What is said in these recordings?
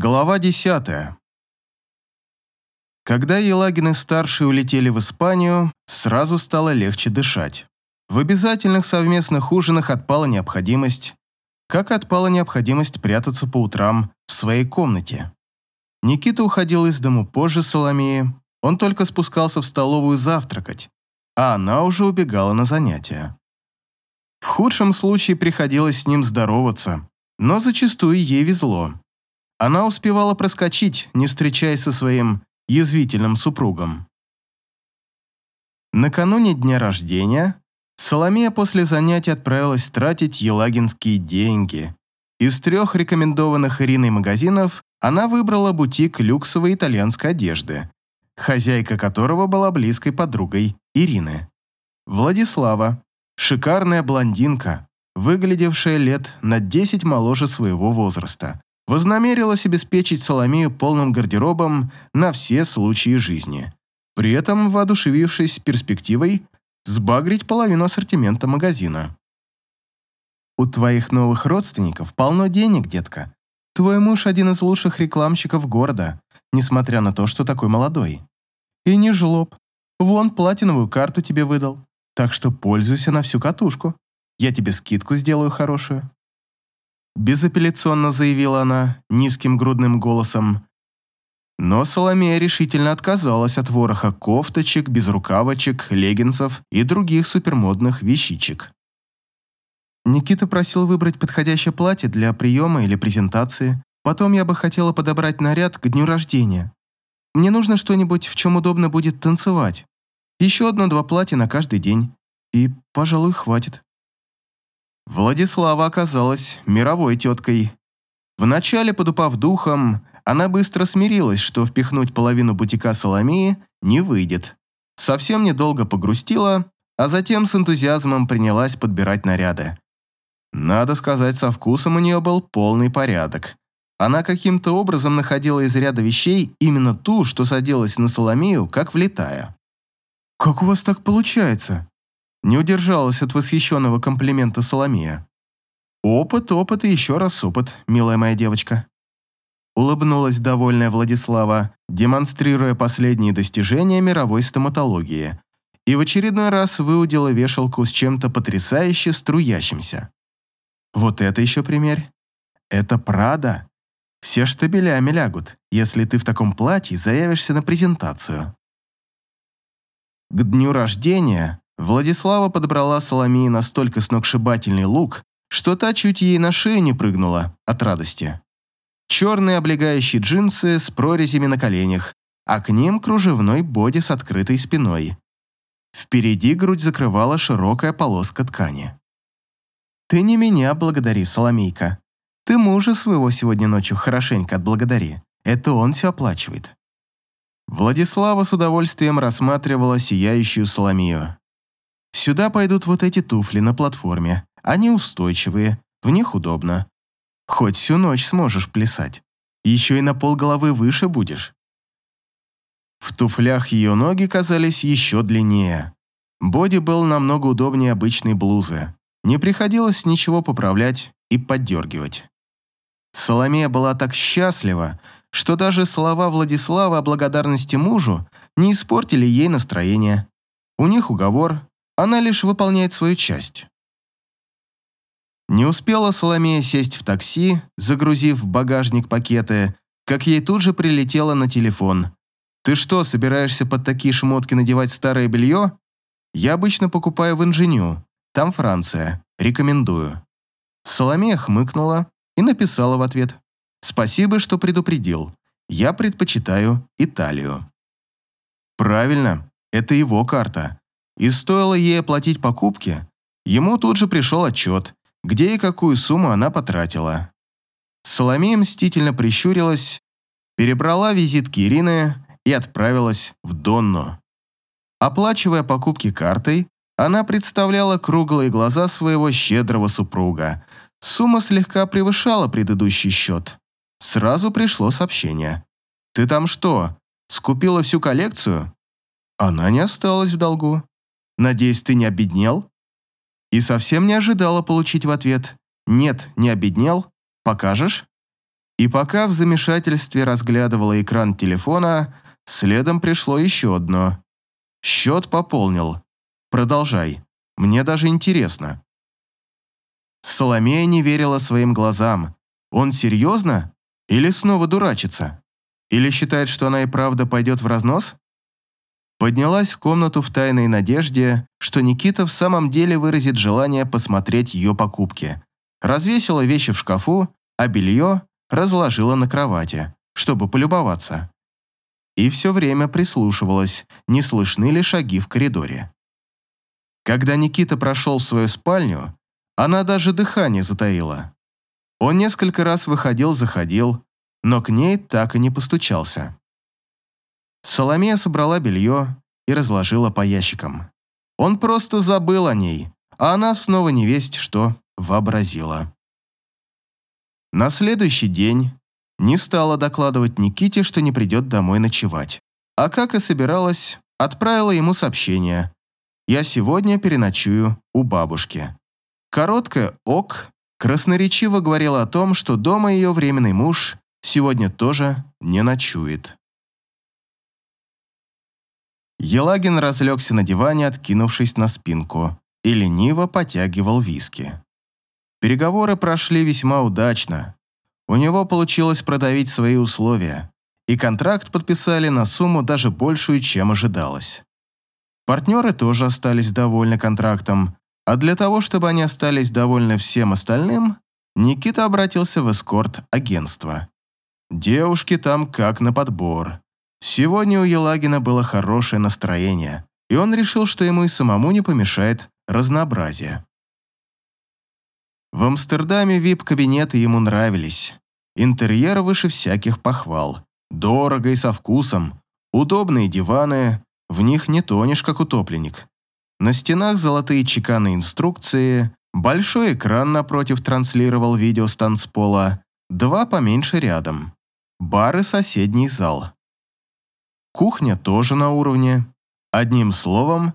Глава 10. Когда Елагины-старшие улетели в Испанию, сразу стало легче дышать. В обязательных совместных ужинах отпала необходимость, как отпала необходимость прятаться по утрам в своей комнате. Никита уходил из дому позже Соломеи, он только спускался в столовую завтракать, а она уже убегала на занятия. В худшем случае приходилось с ним здороваться, но зачастую ей везло. Она успевала проскочить, не встречаясь со своим язвительным супругом. Накануне дня рождения Соломея после занятий отправилась тратить елагинские деньги. Из трех рекомендованных Ириной магазинов она выбрала бутик люксовой итальянской одежды, хозяйка которого была близкой подругой Ирины. Владислава, шикарная блондинка, выглядевшая лет на 10 моложе своего возраста вознамерилась обеспечить Соломею полным гардеробом на все случаи жизни, при этом воодушевившись перспективой сбагрить половину ассортимента магазина. «У твоих новых родственников полно денег, детка. Твой муж один из лучших рекламщиков города, несмотря на то, что такой молодой. И не жлоб. Вон платиновую карту тебе выдал, так что пользуйся на всю катушку. Я тебе скидку сделаю хорошую безапелляционно заявила она низким грудным голосом. Но Соломея решительно отказалась от вороха кофточек, безрукавочек, леггинсов и других супермодных вещичек. Никита просил выбрать подходящее платье для приема или презентации. Потом я бы хотела подобрать наряд к дню рождения. Мне нужно что-нибудь, в чем удобно будет танцевать. Еще одно-два платья на каждый день. И, пожалуй, хватит. Владислава оказалась мировой теткой. Вначале, подупав духом, она быстро смирилась, что впихнуть половину бутика Соломеи не выйдет. Совсем недолго погрустила, а затем с энтузиазмом принялась подбирать наряды. Надо сказать, со вкусом у нее был полный порядок. Она каким-то образом находила из ряда вещей именно ту, что садилась на Соломею, как влетая. «Как у вас так получается?» Не удержалась от восхищенного комплимента Соломея. «Опыт, опыт и еще раз опыт, милая моя девочка». Улыбнулась довольная Владислава, демонстрируя последние достижения мировой стоматологии, и в очередной раз выудила вешалку с чем-то потрясающе струящимся. «Вот это еще примерь. Это Прада. Все штабелями лягут, если ты в таком платье заявишься на презентацию». К дню рождения Владислава подобрала Соломии настолько сногсшибательный лук, что та чуть ей на шею не прыгнула от радости. Черные облегающие джинсы с прорезями на коленях, а к ним кружевной боди с открытой спиной. Впереди грудь закрывала широкая полоска ткани. «Ты не меня благодари, Соломейка. Ты мужа своего сегодня ночью хорошенько отблагодари. Это он все оплачивает». Владислава с удовольствием рассматривала сияющую Соломию. Сюда пойдут вот эти туфли на платформе. Они устойчивые, в них удобно. Хоть всю ночь сможешь плясать. Еще и на полголовы выше будешь. В туфлях ее ноги казались еще длиннее. Боди был намного удобнее обычной блузы. Не приходилось ничего поправлять и поддергивать. Соломея была так счастлива, что даже слова Владислава о благодарности мужу не испортили ей настроение. У них уговор, она лишь выполняет свою часть. Не успела Соломея сесть в такси, загрузив в багажник пакеты, как ей тут же прилетело на телефон. «Ты что, собираешься под такие шмотки надевать старое белье? Я обычно покупаю в Инженю. Там Франция. Рекомендую». Соломея хмыкнула и написала в ответ. «Спасибо, что предупредил. Я предпочитаю Италию». «Правильно, это его карта. И стоило ей оплатить покупки, ему тут же пришел отчет, где и какую сумму она потратила. Соломея мстительно прищурилась, перебрала визитки Ирины и отправилась в Донну. Оплачивая покупки картой, она представляла круглые глаза своего щедрого супруга. Сумма слегка превышала предыдущий счет. Сразу пришло сообщение. «Ты там что, скупила всю коллекцию?» Она не осталась в долгу. Надеюсь, ты не обеднел?» И совсем не ожидала получить в ответ «Нет, не обеднел. Покажешь?» И пока в замешательстве разглядывала экран телефона, следом пришло еще одно. Счет пополнил. Продолжай. Мне даже интересно. Соломея не верила своим глазам. Он серьезно? Или снова дурачится? Или считает, что она и правда пойдет в разнос? Поднялась в комнату в тайной надежде, что Никита в самом деле выразит желание посмотреть ее покупки. Развесила вещи в шкафу, а белье разложила на кровати, чтобы полюбоваться. И все время прислушивалась, не слышны ли шаги в коридоре. Когда Никита прошел в свою спальню, она даже дыхание затаила. Он несколько раз выходил-заходил, но к ней так и не постучался. Соломея собрала белье и разложила по ящикам. Он просто забыл о ней, а она снова не весть что вообразила. На следующий день не стала докладывать Никите, что не придет домой ночевать, а как и собиралась, отправила ему сообщение, я сегодня переночую у бабушки. Короткая «ок» красноречиво говорила о том, что дома ее временный муж сегодня тоже не ночует. Елагин разлегся на диване, откинувшись на спинку, и лениво потягивал виски. Переговоры прошли весьма удачно. У него получилось продавить свои условия, и контракт подписали на сумму даже большую, чем ожидалось. Партнеры тоже остались довольны контрактом, а для того, чтобы они остались довольны всем остальным, Никита обратился в эскорт-агентство. Девушки там как на подбор. Сегодня у Елагина было хорошее настроение, и он решил, что ему и самому не помешает разнообразие. В Амстердаме вип-кабинеты ему нравились. Интерьер выше всяких похвал. Дорого и со вкусом. Удобные диваны, в них не тонешь, как утопленник. На стенах золотые чеканные инструкции, большой экран напротив транслировал видео с танцпола, два поменьше рядом. Бар и соседний зал. Кухня тоже на уровне. Одним словом,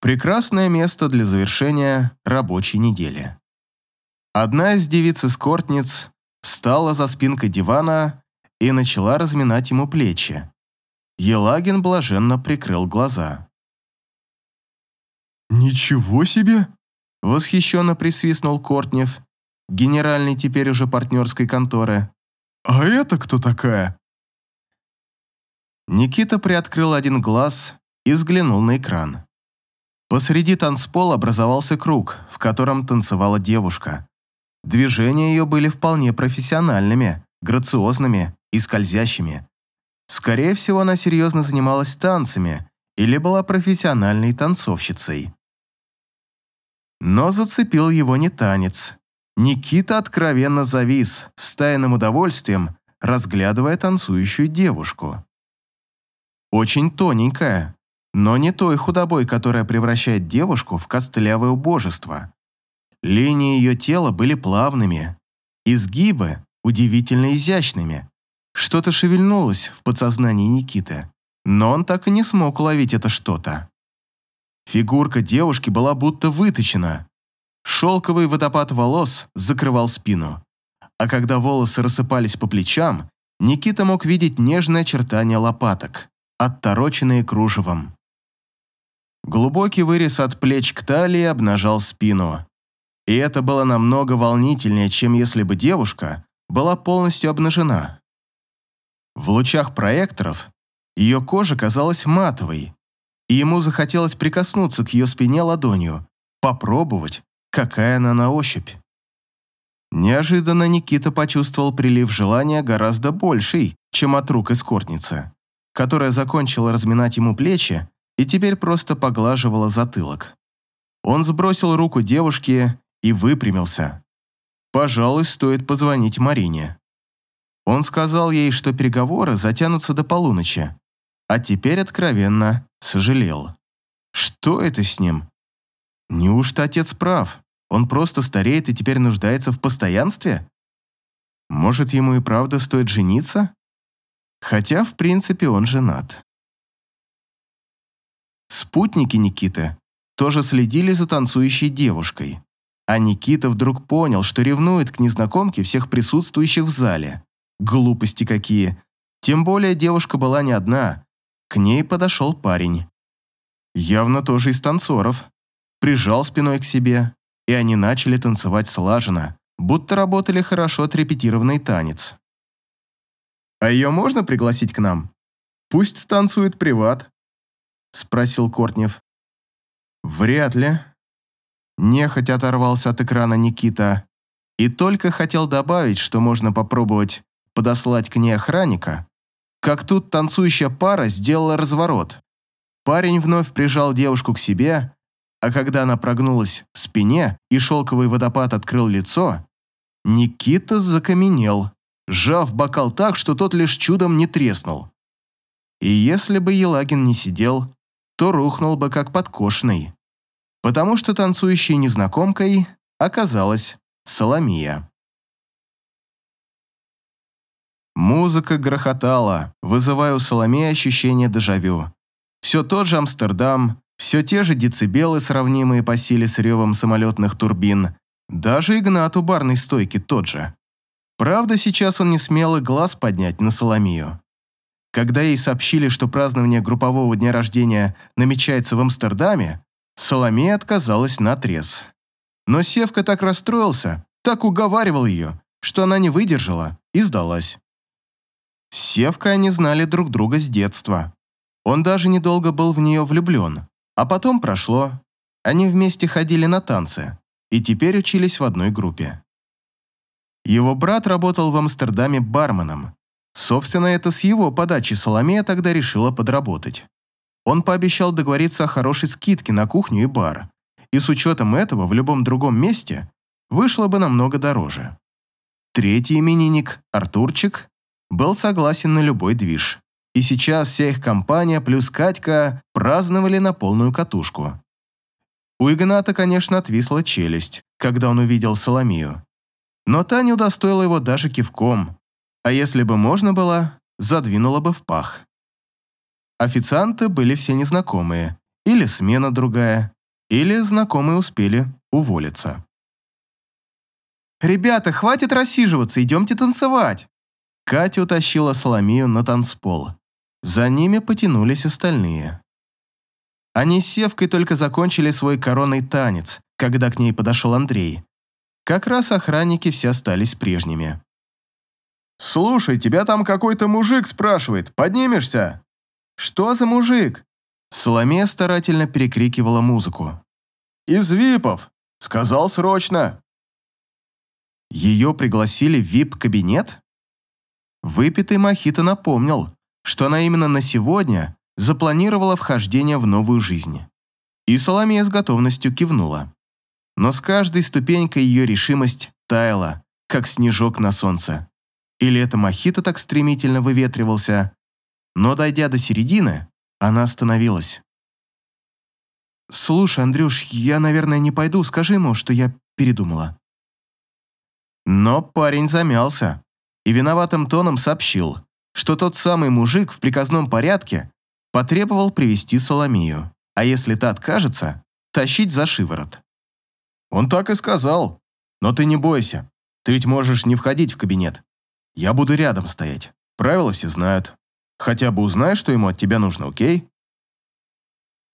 прекрасное место для завершения рабочей недели. Одна из девиц-эскортниц встала за спинкой дивана и начала разминать ему плечи. Елагин блаженно прикрыл глаза. «Ничего себе!» – восхищенно присвистнул Кортнев, генеральный теперь уже партнерской конторы. «А это кто такая?» Никита приоткрыл один глаз и взглянул на экран. Посреди танцпола образовался круг, в котором танцевала девушка. Движения ее были вполне профессиональными, грациозными и скользящими. Скорее всего, она серьезно занималась танцами или была профессиональной танцовщицей. Но зацепил его не танец. Никита откровенно завис, с тайным удовольствием, разглядывая танцующую девушку. Очень тоненькая, но не той худобой, которая превращает девушку в костлявое убожество. Линии ее тела были плавными, изгибы удивительно изящными. Что-то шевельнулось в подсознании Никиты, но он так и не смог уловить это что-то. Фигурка девушки была будто выточена. Шелковый водопад волос закрывал спину. А когда волосы рассыпались по плечам, Никита мог видеть нежное очертание лопаток, оттороченные кружевом. Глубокий вырез от плеч к талии обнажал спину. И это было намного волнительнее, чем если бы девушка была полностью обнажена. В лучах проекторов ее кожа казалась матовой, и ему захотелось прикоснуться к ее спине ладонью, попробовать, какая она на ощупь. Неожиданно Никита почувствовал прилив желания гораздо больший, чем от рук эскортницы, которая закончила разминать ему плечи и теперь просто поглаживала затылок. Он сбросил руку девушки и выпрямился. Пожалуй, стоит позвонить Марине. Он сказал ей, что переговоры затянутся до полуночи, а теперь откровенно сожалел. Что это с ним? Неужто отец прав? Он просто стареет и теперь нуждается в постоянстве? Может, ему и правда стоит жениться? Хотя, в принципе, он женат. Спутники Никиты тоже следили за танцующей девушкой. А Никита вдруг понял, что ревнует к незнакомке всех присутствующих в зале. Глупости какие. Тем более девушка была не одна. К ней подошел парень. Явно тоже из танцоров. Прижал спиной к себе, и они начали танцевать слаженно, будто работали хорошо отрепетированный танец. «А ее можно пригласить к нам? Пусть станцует приват», — спросил Кортнев. «Вряд ли». Нехотя оторвался от экрана Никита и только хотел добавить, что можно попробовать подослать к ней охранника, как тут танцующая пара сделала разворот. Парень вновь прижал девушку к себе, а когда она прогнулась в спине и шелковый водопад открыл лицо, Никита закаменел, сжав бокал так, что тот лишь чудом не треснул. И если бы Елагин не сидел, то рухнул бы как подкошенный, потому что танцующей незнакомкой оказалась Соломия. Музыка грохотала, вызывая у Соломеи ощущение дежавю. Все тот же Амстердам, все те же децибелы, сравнимые по силе с ревом самолетных турбин. Даже Игнат у барной стойки тот же. Правда, сейчас он не смел и глаз поднять на Соломию. Когда ей сообщили, что празднование группового дня рождения намечается в Амстердаме, Соломея отказалась на отрез. Но Севка так расстроился, так уговаривал ее, что она не выдержала и сдалась. С Севкой они знали друг друга с детства. Он даже недолго был в нее влюблен. А потом прошло. Они вместе ходили на танцы и теперь учились в одной группе. Его брат работал в Амстердаме барменом. Собственно, это с его подачи Соломея тогда решила подработать. Он пообещал договориться о хорошей скидке на кухню и бар, и с учетом этого в любом другом месте вышло бы намного дороже. Третий именинник, Артурчик, был согласен на любой движ и сейчас вся их компания плюс Катька праздновали на полную катушку. У Игната, конечно, отвисла челюсть, когда он увидел Соломию. Но та не удостоила его даже кивком, а если бы можно было, задвинула бы в пах. Официанты были все незнакомые, или смена другая, или знакомые успели уволиться. «Ребята, хватит рассиживаться, идемте танцевать!» Катя утащила Соломию на танцпол. За ними потянулись остальные. Они с Севкой только закончили свой коронный танец, когда к ней подошел Андрей. Как раз охранники все остались прежними. «Слушай, тебя там какой-то мужик спрашивает. Поднимешься?» «Что за мужик?» Соломея старательно перекрикивала музыку. «Из ВИПов! Сказал срочно!» Ее пригласили в ВИП-кабинет? Выпитый мохито напомнил, что она именно на сегодня запланировала вхождение в новую жизнь. И Соломея с готовностью кивнула. Но с каждой ступенькой ее решимость таяла, как снежок на солнце. Или это мохито так стремительно выветривался. Но, дойдя до середины, она остановилась. «Слушай, Андрюш, я, наверное, не пойду, скажи ему, что я передумала». Но парень замялся и виноватым тоном сообщил, что тот самый мужик в приказном порядке потребовал привести Соломию, а если та откажется, тащить за шиворот. Он так и сказал. Но ты не бойся, ты ведь можешь не входить в кабинет. Я буду рядом стоять. Правила все знают. Хотя бы узнай, что ему от тебя нужно, окей?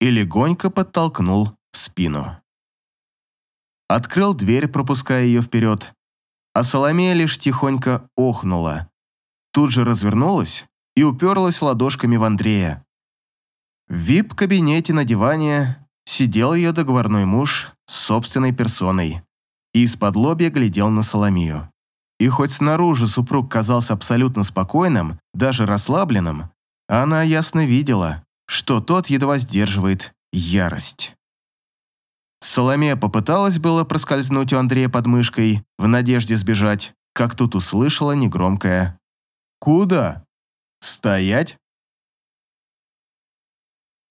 И легонько подтолкнул в спину. Открыл дверь, пропуская ее вперед, а Соломея лишь тихонько охнула, тут же развернулась и уперлась ладошками в Андрея. В вип-кабинете на диване сидел ее договорной муж с собственной персоной и из-под лобья глядел на Соломию. И хоть снаружи супруг казался абсолютно спокойным, даже расслабленным, она ясно видела, что тот едва сдерживает ярость. Соломея попыталась было проскользнуть у Андрея под мышкой в надежде сбежать, как тут услышала негромкое «Куда? Стоять?»